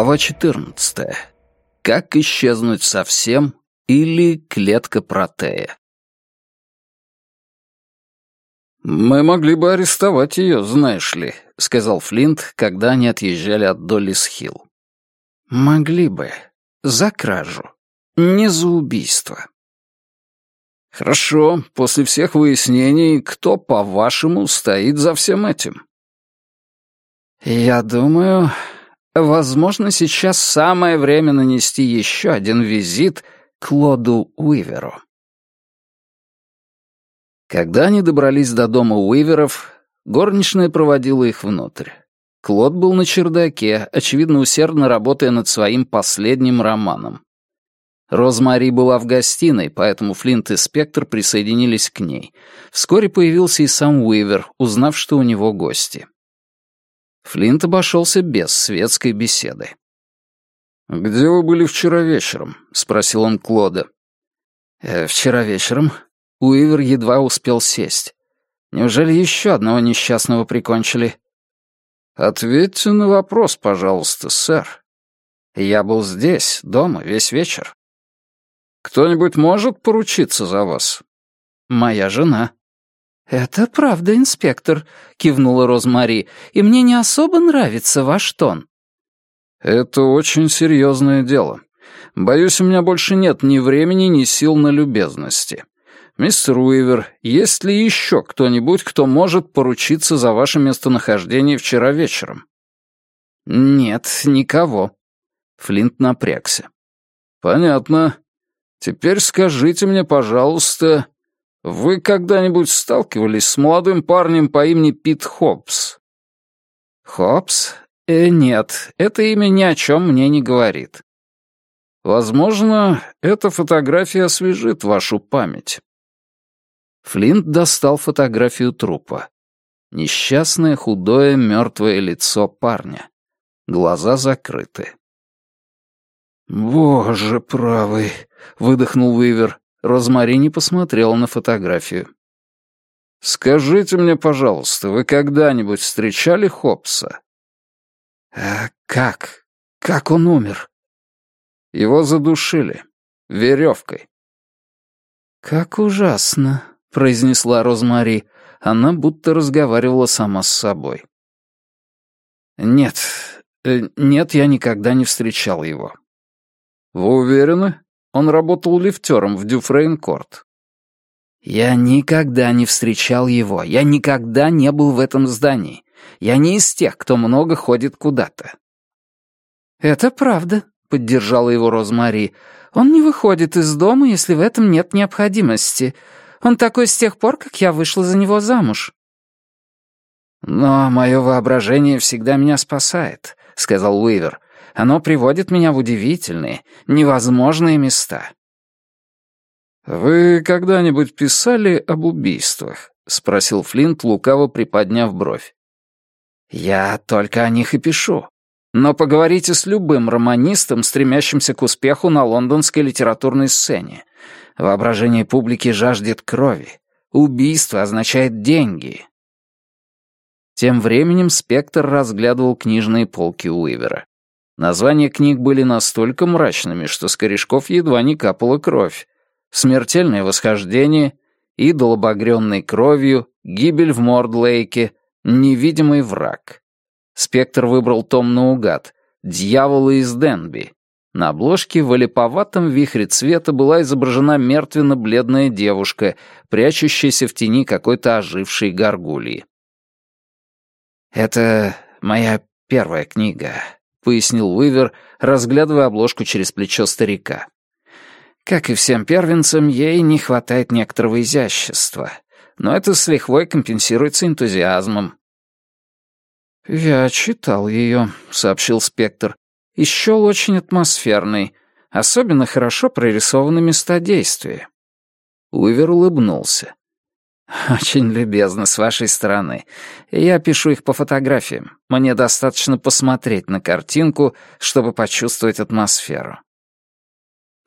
Глава 14. Как исчезнуть совсем или клетка протея. «Мы могли бы арестовать ее, знаешь ли», — сказал Флинт, когда они отъезжали от Доллис-Хилл. «Могли бы. За кражу. Не за убийство». «Хорошо. После всех выяснений, кто, по-вашему, стоит за всем этим?» «Я думаю, возможно, сейчас самое время нанести еще один визит к Лоду Уиверу». Когда они добрались до дома Уиверов, горничная проводила их внутрь. Клод был на чердаке, очевидно, усердно работая над своим последним романом. Розмари была в гостиной, поэтому Флинт и Спектр присоединились к ней. Вскоре появился и сам Уивер, узнав, что у него гости. Флинт обошелся без светской беседы. «Где вы были вчера вечером?» — спросил он Клода. «Э, «Вчера вечером?» Уивер едва успел сесть. «Неужели еще одного несчастного прикончили?» «Ответьте на вопрос, пожалуйста, сэр. Я был здесь, дома, весь вечер. Кто-нибудь может поручиться за вас?» «Моя жена», «Это правда, инспектор», — кивнула Розмари, «и мне не особо нравится ваш тон». «Это очень серьезное дело. Боюсь, у меня больше нет ни времени, ни сил на любезности. Мистер Уивер, есть ли еще кто-нибудь, кто может поручиться за ваше местонахождение вчера вечером?» «Нет, никого». Флинт напрягся. «Понятно. Теперь скажите мне, пожалуйста, вы когда-нибудь сталкивались с молодым парнем по имени Пит Хоббс? Хоббс? Э, нет, это имя ни о чем мне не говорит. Возможно, эта фотография освежит вашу память. Флинт достал фотографию трупа. Несчастное, худое, мертвое лицо парня. Глаза закрыты. «Боже правый!» — выдохнул Уивер. Розмари не посмотрела на фотографию. «Скажите мне, пожалуйста, вы когда-нибудь встречали Хопса?» «А как? Как он умер?» «Его задушили. Веревкой». «Как ужасно», — произнесла Розмари. Она будто разговаривала сама с собой. «Нет, э, нет, я никогда не встречал его». «Вы уверены?» Он работал лифтером в Дюфрейн-Корт. Я никогда не встречал его. Я никогда не был в этом здании. Я не из тех, кто много ходит куда-то. Это правда, поддержала его Розмари. Он не выходит из дома, если в этом нет необходимости. Он такой с тех пор, как я вышла за него замуж. Но мое воображение всегда меня спасает, сказал Уивер. Оно приводит меня в удивительные, невозможные места. «Вы когда-нибудь писали об убийствах?» — спросил Флинт, лукаво приподняв бровь. «Я только о них и пишу. Но поговорите с любым романистом, стремящимся к успеху на лондонской литературной сцене. Воображение публики жаждет крови. Убийство означает деньги». Тем временем Спектр разглядывал книжные полки Уивера. Названия книг были настолько мрачными, что с корешков едва не капала кровь. «Смертельное восхождение», «Идол, обогренный кровью», «Гибель в Мордлейке», «Невидимый враг». Спектр выбрал том наугад «Дьяволы из Денби». На обложке в олиповатом вихре цвета была изображена мертвенно-бледная девушка, прячущаяся в тени какой-то ожившей горгульи. «Это моя первая книга», — пояснил Уивер, разглядывая обложку через плечо старика. «Как и всем первенцам, ей не хватает некоторого изящества, но это с лихвой компенсируется энтузиазмом». «Я читал ее», — сообщил Спектр. «И счел очень атмосферный. Особенно хорошо прорисованы места действия». Уивер улыбнулся. «Очень любезно с вашей стороны. Я пишу их по фотографиям. Мне достаточно посмотреть на картинку, чтобы почувствовать атмосферу».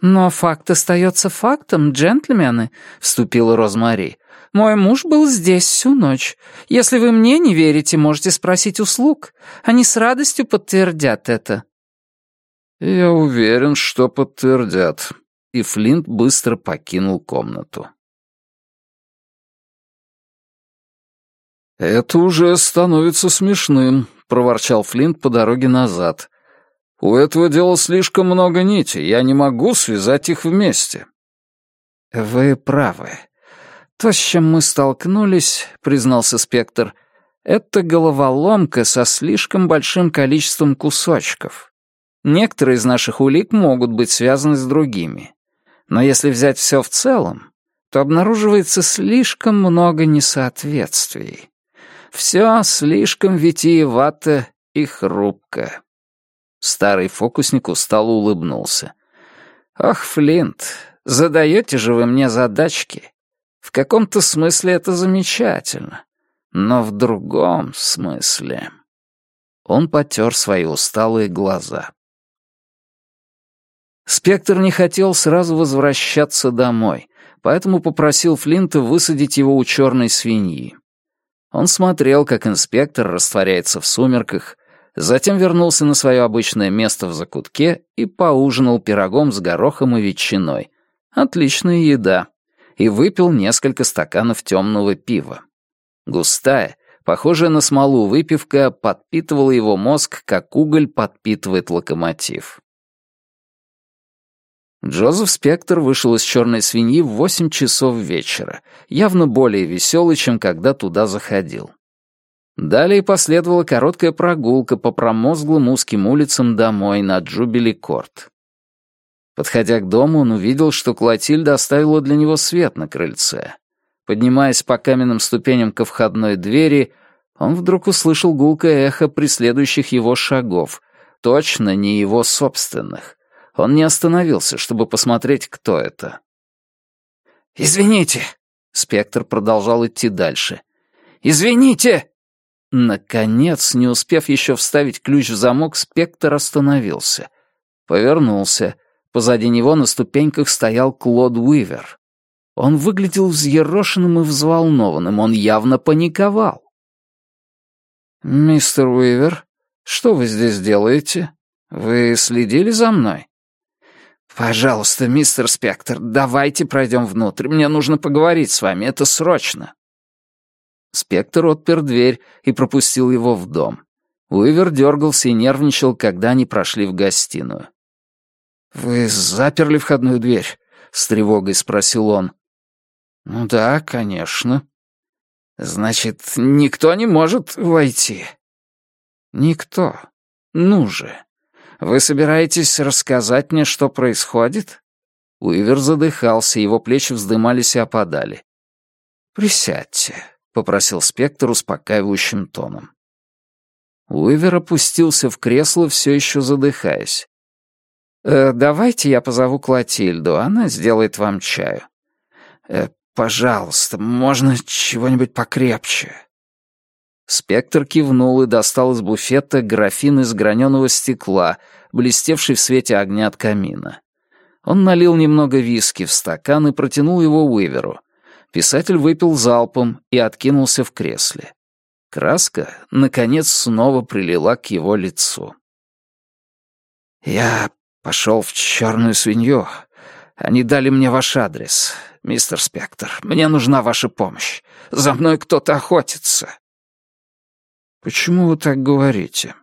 «Но факт остается фактом, джентльмены», — вступила Розмари. «Мой муж был здесь всю ночь. Если вы мне не верите, можете спросить услуг. Они с радостью подтвердят это». «Я уверен, что подтвердят». И Флинт быстро покинул комнату. «Это уже становится смешным», — проворчал Флинт по дороге назад. «У этого дела слишком много нитей, я не могу связать их вместе». «Вы правы. То, с чем мы столкнулись, — признался Спектр, — это головоломка со слишком большим количеством кусочков. Некоторые из наших улик могут быть связаны с другими. Но если взять все в целом, то обнаруживается слишком много несоответствий. Все слишком витиевато и хрупко. Старый фокусник устало улыбнулся. «Ох, Флинт, задаете же вы мне задачки. В каком-то смысле это замечательно, но в другом смысле...» Он потер свои усталые глаза. Спектр не хотел сразу возвращаться домой, поэтому попросил Флинта высадить его у черной свиньи. Он смотрел, как инспектор растворяется в сумерках, затем вернулся на свое обычное место в закутке и поужинал пирогом с горохом и ветчиной. Отличная еда. И выпил несколько стаканов темного пива. Густая, похожая на смолу выпивка, подпитывала его мозг, как уголь подпитывает локомотив. Джозеф Спектр вышел из «Черной свиньи» в восемь часов вечера, явно более веселый, чем когда туда заходил. Далее последовала короткая прогулка по промозглым узким улицам домой на Джубили-Корт. Подходя к дому, он увидел, что Клотильда оставила для него свет на крыльце. Поднимаясь по каменным ступеням ко входной двери, он вдруг услышал гулкое эхо преследующих его шагов, точно не его собственных — он не остановился, чтобы посмотреть, кто это. «Извините!» — Спектр продолжал идти дальше. «Извините!» Наконец, не успев еще вставить ключ в замок, Спектр остановился. Повернулся. Позади него на ступеньках стоял Клод Уивер. Он выглядел взъерошенным и взволнованным, он явно паниковал. «Мистер Уивер, что вы здесь делаете? Вы следили за мной?» «Пожалуйста, мистер Спектр, давайте пройдем внутрь. Мне нужно поговорить с вами, это срочно». Спектр отпер дверь и пропустил его в дом. Уивер дергался и нервничал, когда они прошли в гостиную. «Вы заперли входную дверь?» — с тревогой спросил он. «Ну да, конечно». «Значит, никто не может войти?» «Никто. Ну же». Вы собираетесь рассказать мне, что происходит?» Уивер задыхался, его плечи вздымались и опадали. «Присядьте», — попросил Спектр успокаивающим тоном. Уивер опустился в кресло, все еще задыхаясь. «Э, «Давайте я позову Клотильду, она сделает вам чаю». Э, «Пожалуйста, можно чего-нибудь покрепче?» Спектр кивнул и достал из буфета графин из граненого стекла, блестевший в свете огня от камина. Он налил немного виски в стакан и протянул его Уиверу. Писатель выпил залпом и откинулся в кресле. Краска, наконец, снова прилила к его лицу. «Я пошел в черную свинью. Они дали мне ваш адрес, мистер Спектр. Мне нужна ваша помощь. За мной кто-то охотится». «Почему вы так говорите?»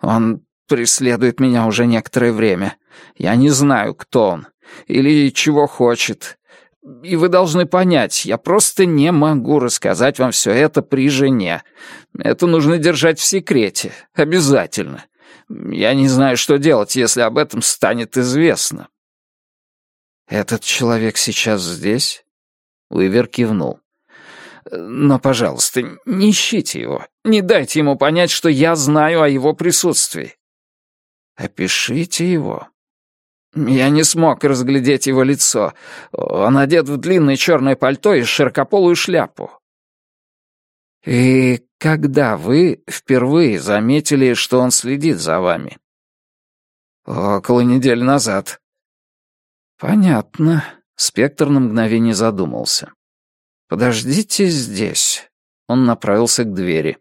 «Он преследует меня уже некоторое время. Я не знаю, кто он или чего хочет. И вы должны понять, я просто не могу рассказать вам все это при жене. Это нужно держать в секрете, обязательно. Я не знаю, что делать, если об этом станет известно». «Этот человек сейчас здесь?» Уивер кивнул. Но, пожалуйста, не ищите его. Не дайте ему понять, что я знаю о его присутствии. Опишите его. Я не смог разглядеть его лицо. Он одет в длинное черное пальто и широкополую шляпу. И когда вы впервые заметили, что он следит за вами? Около недели назад. Понятно. Спектр на мгновение задумался. «Подождите здесь». Он направился к двери.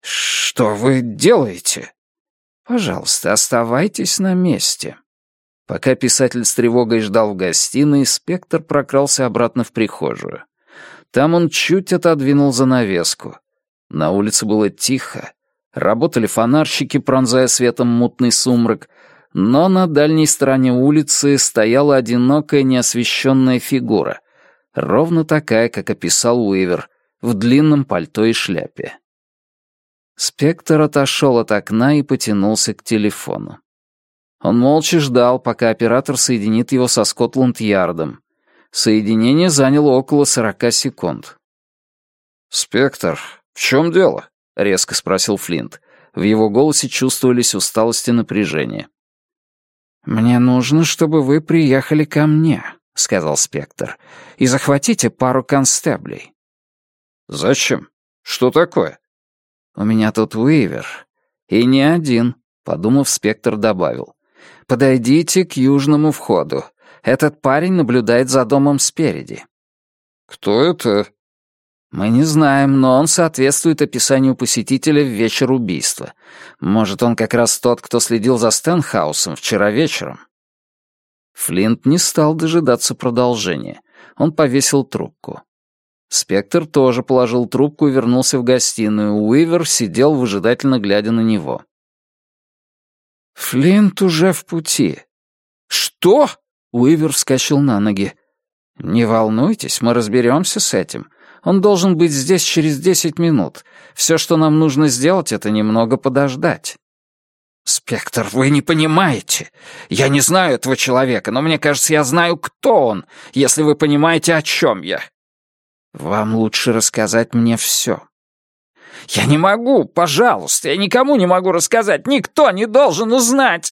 «Что вы делаете?» Пожалуйста, оставайтесь на месте». Пока писатель с тревогой ждал в гостиной, Спектр прокрался обратно в прихожую. Там он чуть отодвинул занавеску. На улице было тихо. Работали фонарщики, пронзая светом мутный сумрак, но на дальней стороне улицы стояла одинокая неосвещенная фигура, ровно такая, как описал Уивер, в длинном пальто и шляпе. Спектр отошел от окна и потянулся к телефону. Он молча ждал, пока оператор соединит его со Скотланд-Ярдом. Соединение заняло около сорока секунд. «Спектр, в чем дело?» — резко спросил Флинт. В его голосе чувствовались усталость и напряжение. «Мне нужно, чтобы вы приехали ко мне», — сказал Спектр, «и захватите пару констеблей». «Зачем? Что такое?» «У меня тут Уивер. И не один», — подумав, Спектр добавил. «Подойдите к южному входу. Этот парень наблюдает за домом спереди». «Кто это?» «Мы не знаем, но он соответствует описанию посетителя в вечер убийства. Может, он как раз тот, кто следил за Стэнхаусом вчера вечером?» Флинт не стал дожидаться продолжения. Он повесил трубку. Спектр тоже положил трубку и вернулся в гостиную. Уивер сидел, выжидательно глядя на него. «Флинт уже в пути». «Что?» — Уивер вскочил на ноги. «Не волнуйтесь, мы разберемся с этим. Он должен быть здесь через десять минут. Все, что нам нужно сделать, это немного подождать». «Спектр, вы не понимаете. Я не знаю этого человека, но мне кажется, я знаю, кто он, если вы понимаете, о чем я». «Вам лучше рассказать мне все». «Я не могу, пожалуйста, я никому не могу рассказать, никто не должен узнать».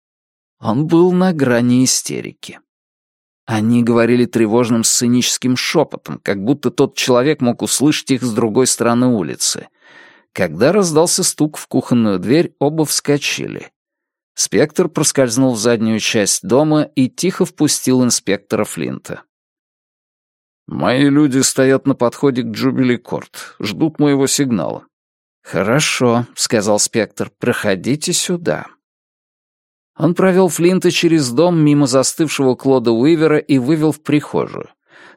Он был на грани истерики. Они говорили тревожным сценическим шепотом, как будто тот человек мог услышать их с другой стороны улицы. Когда раздался стук в кухонную дверь, оба вскочили. Спектр проскользнул в заднюю часть дома и тихо впустил инспектора Флинта. «Мои люди стоят на подходе к Джубили-Корт, ждут моего сигнала». «Хорошо», — сказал Спектр, — «проходите сюда». Он провел Флинта через дом мимо застывшего Клода Уивера и вывел в прихожую.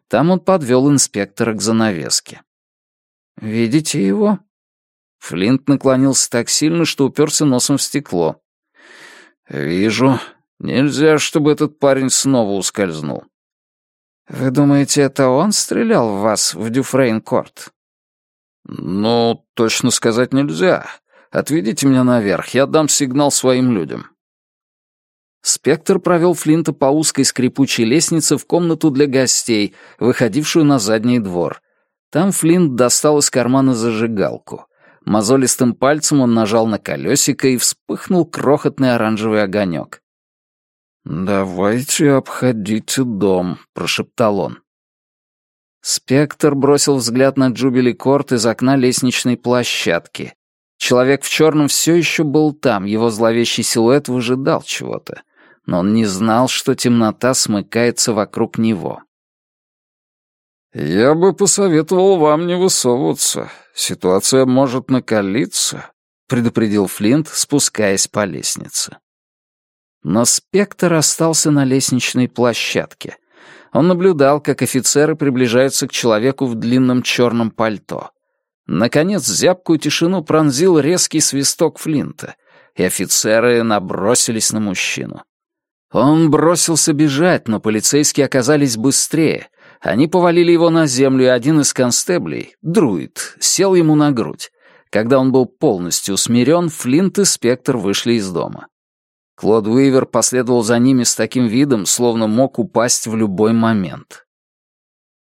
Там он подвел инспектора к занавеске. «Видите его?» Флинт наклонился так сильно, что уперся носом в стекло. «Вижу. Нельзя, чтобы этот парень снова ускользнул». «Вы думаете, это он стрелял в вас в Дюфрейн-Корт?» «Ну, точно сказать нельзя. Отведите меня наверх, я дам сигнал своим людям». Спектр провел Флинта по узкой скрипучей лестнице в комнату для гостей, выходившую на задний двор. Там Флинт достал из кармана зажигалку. Мозолистым пальцем он нажал на колесико и вспыхнул крохотный оранжевый огонек. «Давайте обходите дом», — прошептал он. Спектр бросил взгляд на Джубили Корт из окна лестничной площадки. Человек в черном все еще был там, его зловещий силуэт выжидал чего-то но он не знал, что темнота смыкается вокруг него. «Я бы посоветовал вам не высовываться. Ситуация может накалиться», — предупредил Флинт, спускаясь по лестнице. Но Спектр остался на лестничной площадке. Он наблюдал, как офицеры приближаются к человеку в длинном черном пальто. Наконец, зябкую тишину пронзил резкий свисток Флинта, и офицеры набросились на мужчину. Он бросился бежать, но полицейские оказались быстрее. Они повалили его на землю, и один из констеблей, друид, сел ему на грудь. Когда он был полностью усмирен, Флинт и Спектр вышли из дома. Клод Уивер последовал за ними с таким видом, словно мог упасть в любой момент.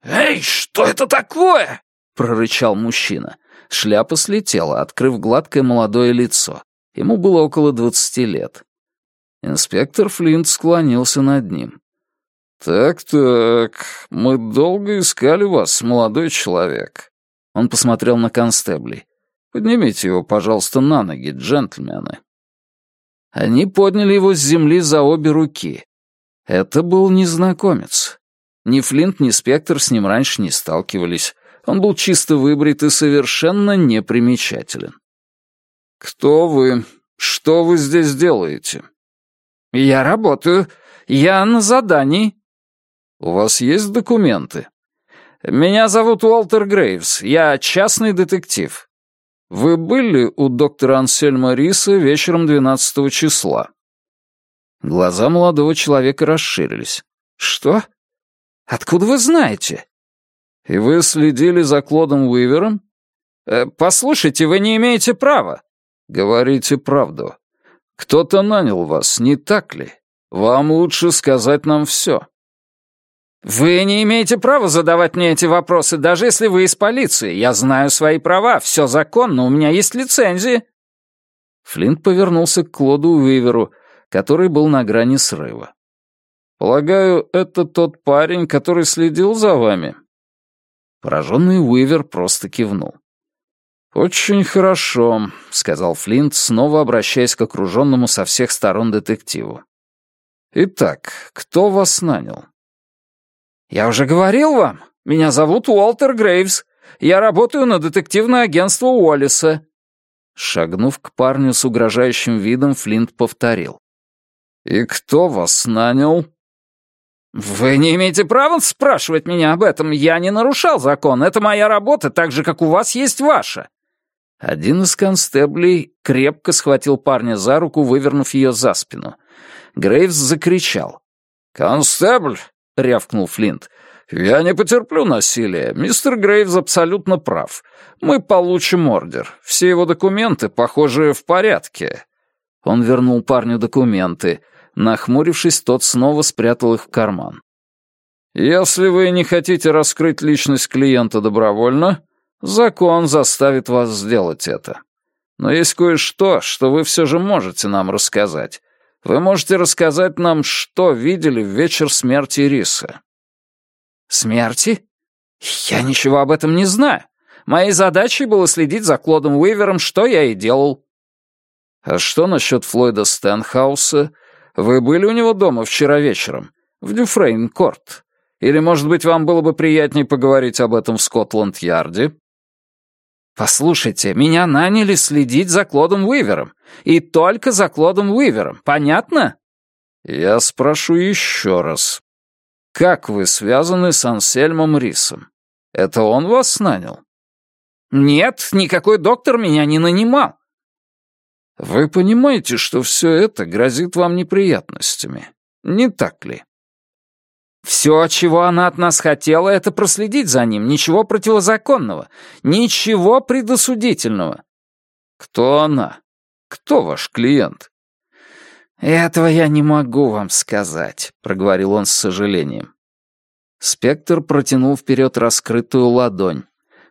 «Эй, что это такое?» — прорычал мужчина. Шляпа слетела, открыв гладкое молодое лицо. Ему было около двадцати лет. Инспектор Флинт склонился над ним. «Так-так, мы долго искали вас, молодой человек». Он посмотрел на констеблей. «Поднимите его, пожалуйста, на ноги, джентльмены». Они подняли его с земли за обе руки. Это был незнакомец. Ни Флинт, ни Спектр с ним раньше не сталкивались. Он был чисто выбрит и совершенно непримечателен. «Кто вы?» Что вы здесь делаете?» «Я работаю. Я на задании». «У вас есть документы?» «Меня зовут Уолтер Грейвс. Я частный детектив». «Вы были у доктора Ансельма Риса вечером 12 числа?» Глаза молодого человека расширились. «Что? Откуда вы знаете?» «И вы следили за Клодом Уивером?» э, «Послушайте, вы не имеете права». «Говорите правду. Кто-то нанял вас, не так ли? Вам лучше сказать нам все». «Вы не имеете права задавать мне эти вопросы, даже если вы из полиции. Я знаю свои права, все законно, у меня есть лицензии». Флинт повернулся к Клоду Уиверу, который был на грани срыва. «Полагаю, это тот парень, который следил за вами?» Пораженный Уивер просто кивнул. «Очень хорошо», — сказал Флинт, снова обращаясь к окруженному со всех сторон детективу. «Итак, кто вас нанял?» «Я уже говорил вам. Меня зовут Уолтер Грейвс. Я работаю на детективное агентство Уоллиса». Шагнув к парню с угрожающим видом, Флинт повторил. «И кто вас нанял?» «Вы не имеете права спрашивать меня об этом. Я не нарушал закон. Это моя работа, так же, как у вас есть ваша». Один из констеблей крепко схватил парня за руку, вывернув ее за спину. Грейвс закричал. «Констебль!» — рявкнул Флинт. «Я не потерплю насилия. Мистер Грейвс абсолютно прав. Мы получим ордер. Все его документы, похоже, в порядке». Он вернул парню документы — Нахмурившись, тот снова спрятал их в карман. «Если вы не хотите раскрыть личность клиента добровольно, закон заставит вас сделать это. Но есть кое-что, что вы все же можете нам рассказать. Вы можете рассказать нам, что видели в вечер смерти Риса». «Смерти? Я ничего об этом не знаю. Моей задачей было следить за Клодом Уивером, что я и делал». «А что насчет Флойда Стэнхауса вы были у него дома вчера вечером? В Дюфрейн-Корт? Или, может быть, вам было бы приятнее поговорить об этом в Скотланд-Ярде?» «Послушайте, меня наняли следить за Клодом Уивером. И только за Клодом Уивером. Понятно?» «Я спрошу еще раз. Как вы связаны с Ансельмом Рисом? Это он вас нанял?» «Нет, никакой доктор меня не нанимал. Вы понимаете, что все это грозит вам неприятностями, не так ли? Все, чего она от нас хотела, это проследить за ним. Ничего противозаконного, ничего предосудительного. Кто она? Кто ваш клиент? Этого я не могу вам сказать, проговорил он с сожалением. Спектр протянул вперед раскрытую ладонь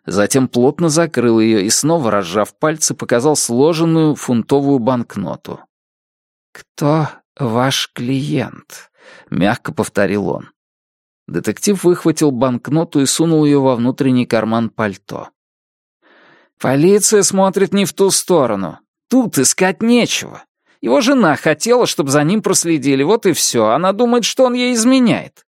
затем плотно закрыл ее и снова, разжав пальцы, показал сложенную фунтовую банкноту. «Кто ваш клиент?» — мягко повторил он. Детектив выхватил банкноту и сунул ее во внутренний карман пальто. «Полиция смотрит не в ту сторону. Тут искать нечего. Его жена хотела, чтобы за ним проследили, вот и все. Она думает, что он ей изменяет.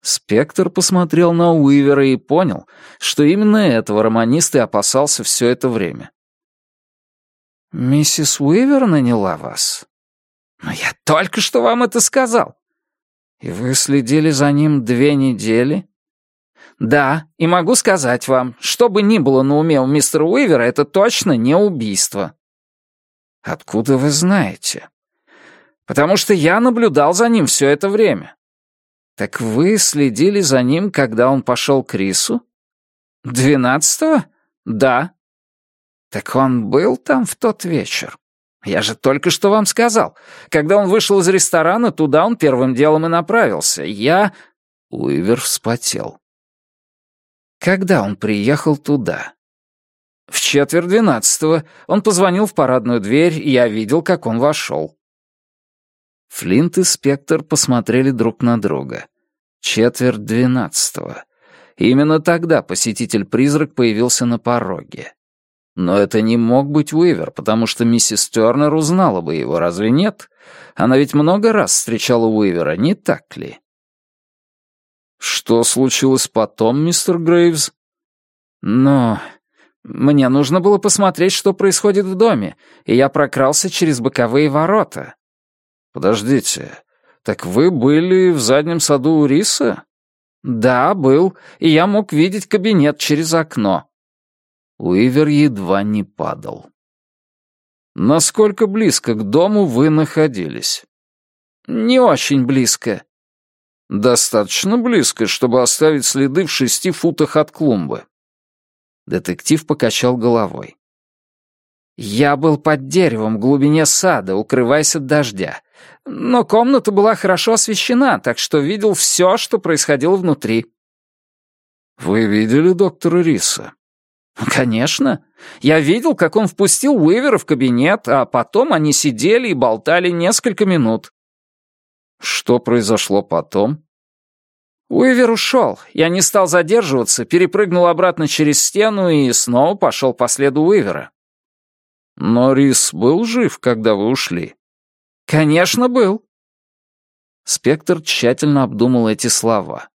Спектр посмотрел на Уивера и понял, что именно этого романист и опасался все это время. «Миссис Уивер наняла вас?» «Но я только что вам это сказал». «И вы следили за ним две недели?» «Да, и могу сказать вам, что бы ни было на уме у мистера Уивера, это точно не убийство». «Откуда вы знаете?» «Потому что я наблюдал за ним все это время. «Так вы следили за ним, когда он пошел к Рису?» «Двенадцатого? Да». «Так он был там в тот вечер?» «Я же только что вам сказал. Когда он вышел из ресторана, туда он первым делом и направился. Я...» Уивер вспотел. «Когда он приехал туда?» «В четверть двенадцатого. Он позвонил в парадную дверь, и я видел, как он вошел». Флинт и Спектр посмотрели друг на друга. Четверть двенадцатого. Именно тогда посетитель-призрак появился на пороге. Но это не мог быть Уивер, потому что миссис Тернер узнала бы его, разве нет? Она ведь много раз встречала Уивера, не так ли? «Что случилось потом, мистер Грейвс?» «Ну, Мне нужно было посмотреть, что происходит в доме, и я прокрался через боковые ворота. Подождите, так вы были в заднем саду у Риса? Да, был, и я мог видеть кабинет через окно. Уивер едва не падал. Насколько близко к дому вы находились? Не очень близко. Достаточно близко, чтобы оставить следы в шести футах от клумбы. Детектив покачал головой. Я был под деревом в глубине сада, укрываясь от дождя. Но комната была хорошо освещена, так что видел все, что происходило внутри. «Вы видели доктора Риса?» «Конечно. Я видел, как он впустил Уивера в кабинет, а потом они сидели и болтали несколько минут». «Что произошло потом?» Уивер ушел. Я не стал задерживаться, перепрыгнул обратно через стену и снова пошел по следу Уивера. Но Рис был жив, когда вы ушли? Конечно, был. Спектр тщательно обдумал эти слова.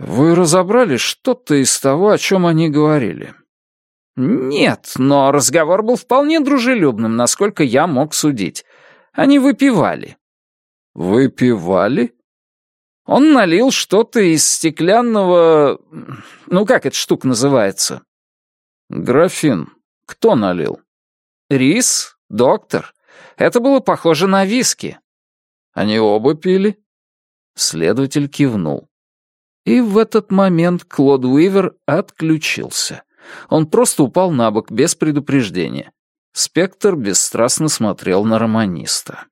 Вы разобрали что-то из того, о чем они говорили? Нет, но разговор был вполне дружелюбным, насколько я мог судить. Они выпивали. Выпивали? Он налил что-то из стеклянного... Ну, как эта штука называется? Графин. Кто налил? Рис, доктор. Это было похоже на виски. Они оба пили? Следователь кивнул. И в этот момент Клод Уивер отключился. Он просто упал на бок без предупреждения. Спектр бесстрастно смотрел на романиста.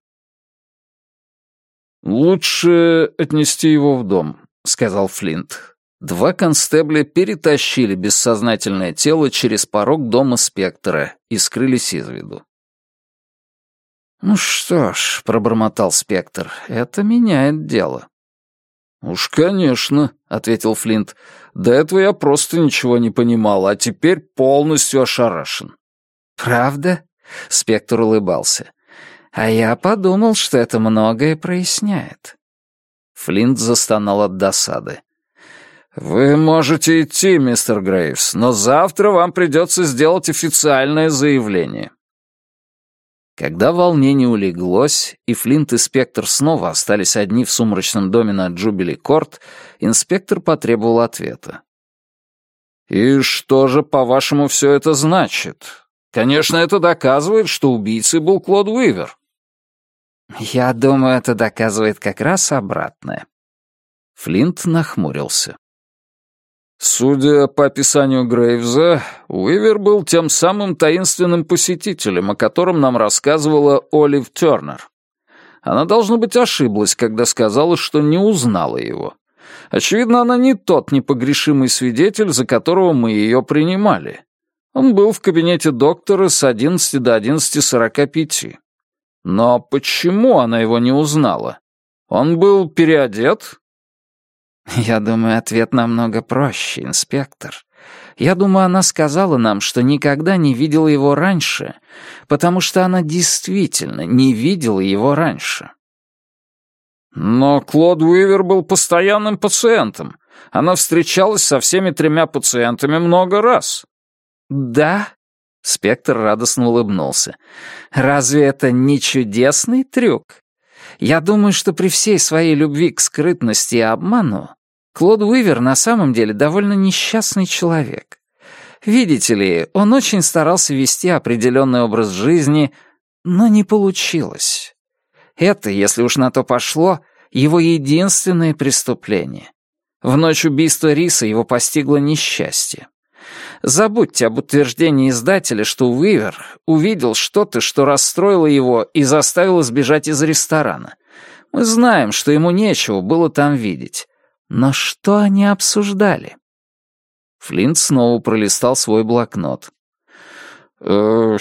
«Лучше отнести его в дом», — сказал Флинт. Два констебля перетащили бессознательное тело через порог дома Спектора и скрылись из виду. «Ну что ж», — пробормотал Спектр, — «это меняет дело». «Уж, конечно», — ответил Флинт. «До этого я просто ничего не понимал, а теперь полностью ошарашен». «Правда?» — Спектр улыбался. «А я подумал, что это многое проясняет». Флинт застонал от досады. «Вы можете идти, мистер Грейвс, но завтра вам придется сделать официальное заявление». Когда волнение улеглось, и Флинт и Спектр снова остались одни в сумрачном доме на Джубили-Корт, инспектор потребовал ответа. «И что же, по-вашему, все это значит? Конечно, это доказывает, что убийцей был Клод Уивер». «Я думаю, это доказывает как раз обратное». Флинт нахмурился. Судя по описанию Грейвза, Уивер был тем самым таинственным посетителем, о котором нам рассказывала Олив Тернер. Она, должно быть, ошиблась, когда сказала, что не узнала его. Очевидно, она не тот непогрешимый свидетель, за которого мы ее принимали. Он был в кабинете доктора с 11 до 11.45. Но почему она его не узнала? Он был переодет, «Я думаю, ответ намного проще, инспектор. Я думаю, она сказала нам, что никогда не видела его раньше, потому что она действительно не видела его раньше». «Но Клод Уивер был постоянным пациентом. Она встречалась со всеми тремя пациентами много раз». «Да?» — Спектр радостно улыбнулся. «Разве это не чудесный трюк? Я думаю, что при всей своей любви к скрытности и обману Клод Уивер на самом деле довольно несчастный человек. Видите ли, он очень старался вести определенный образ жизни, но не получилось. Это, если уж на то пошло, его единственное преступление. В ночь убийства Риса его постигло несчастье. Забудьте об утверждении издателя, что Уивер увидел что-то, что расстроило его и заставило сбежать из ресторана. Мы знаем, что ему нечего было там видеть. Но что они обсуждали? Флинт снова пролистал свой блокнот. «Э,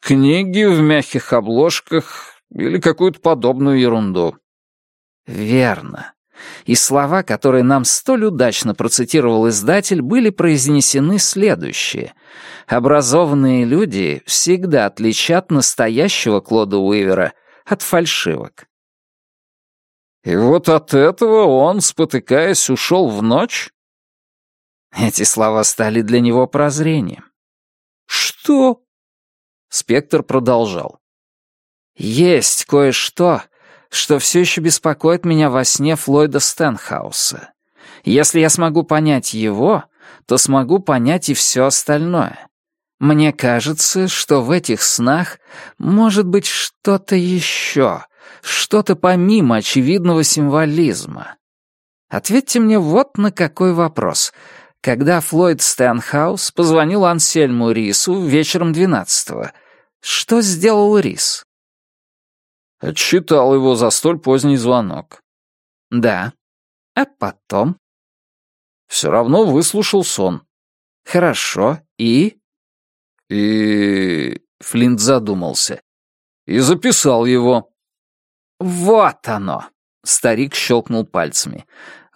«Книги в мягких обложках или какую-то подобную ерунду». «Верно. И слова, которые нам столь удачно процитировал издатель, были произнесены следующие. Образованные люди всегда отличат настоящего Клода Уивера от фальшивок. И вот от этого он, спотыкаясь, ушел в ночь? Эти слова стали для него прозрением. «Что?» Спектр продолжал. «Есть кое-что, что все еще беспокоит меня во сне Флойда Стэнхауса. Если я смогу понять его, то смогу понять и все остальное. Мне кажется, что в этих снах может быть что-то еще, что-то помимо очевидного символизма. Ответьте мне вот на какой вопрос. Когда Флойд Стэнхаус позвонил Ансельму Рису вечером 12-го, что сделал Рис? Отчитал его за столь поздний звонок. Да. А потом? Все равно выслушал сон. Хорошо. И? И... Флинт задумался. И записал его. Вот оно. Старик щелкнул пальцами.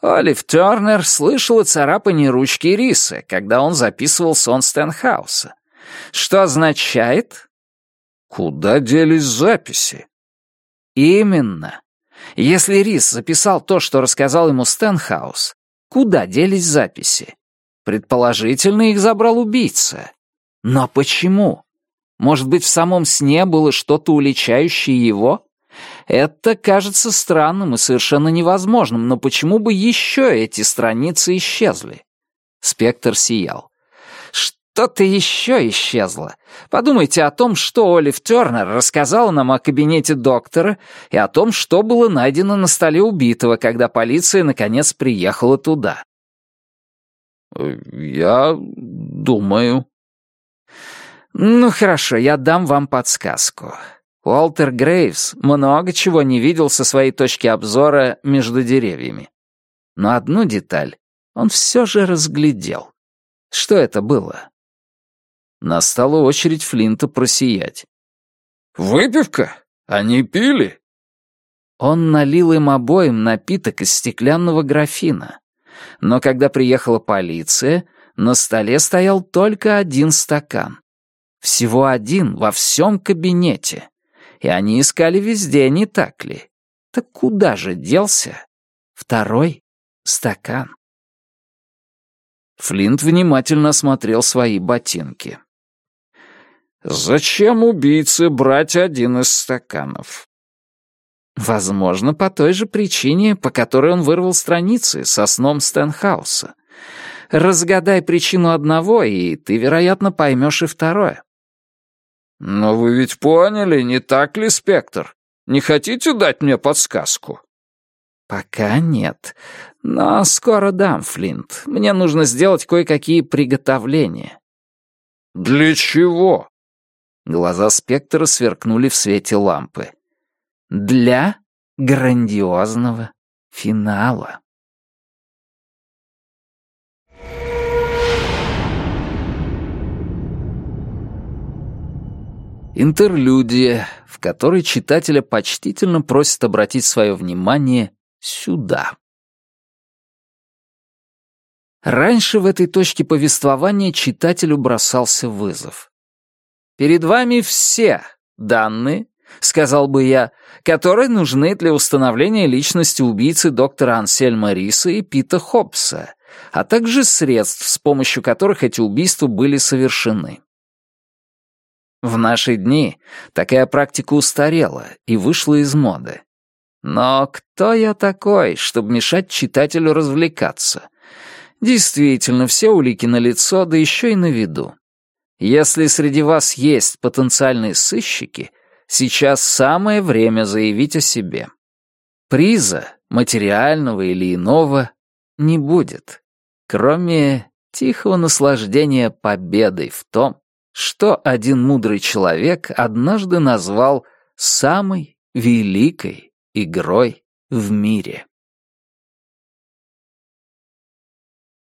Олив Тернер слышал о царапании ручки Риса, когда он записывал сон Стэнхауса. Что означает? Куда делись записи? Именно. Если Рис записал то, что рассказал ему Стэнхаус, куда делись записи? Предположительно, их забрал убийца. Но почему? Может быть, в самом сне было что-то уличающее его? Это кажется странным и совершенно невозможным, но почему бы еще эти страницы исчезли? Спектр сиял. Что-то еще исчезло. Подумайте о том, что Олив Тернер рассказала нам о кабинете доктора и о том, что было найдено на столе убитого, когда полиция наконец приехала туда. «Я думаю...» «Ну хорошо, я дам вам подсказку. Уолтер Грейвс много чего не видел со своей точки обзора между деревьями. Но одну деталь он все же разглядел. Что это было? Настала очередь Флинта просиять. «Выпивка? Они пили?» Он налил им обоим напиток из стеклянного графина. Но когда приехала полиция, на столе стоял только один стакан. Всего один во всем кабинете и они искали везде, не так ли? Так куда же делся второй стакан? Флинт внимательно осмотрел свои ботинки. «Зачем убийце брать один из стаканов?» Возможно, по той же причине, по которой он вырвал страницы со сном Стэнхауса. Разгадай причину одного, и ты, вероятно, поймешь и второе. «Но вы ведь поняли, не так ли, Спектр? Не хотите дать мне подсказку?» «Пока нет. Но скоро дам, Флинт. Мне нужно сделать кое-какие приготовления». «Для чего?» Глаза Спектра сверкнули в свете лампы. «Для грандиозного финала». Интерлюдия, в которой читателя почтительно просит обратить свое внимание сюда. Раньше в этой точке повествования читателю бросался вызов. «Перед вами все данные, — сказал бы я, — которые нужны для установления личности убийцы доктора Ансельма Риса и Пита Хоббса, а также средств, с помощью которых эти убийства были совершены. В наши дни такая практика устарела и вышла из моды. Но кто я такой, чтобы мешать читателю развлекаться? Действительно, все улики на лицо, да еще и на виду. Если среди вас есть потенциальные сыщики, сейчас самое время заявить о себе. Приза, материального или иного, не будет, кроме тихого наслаждения победой в том, что один мудрый человек однажды назвал самой великой игрой в мире.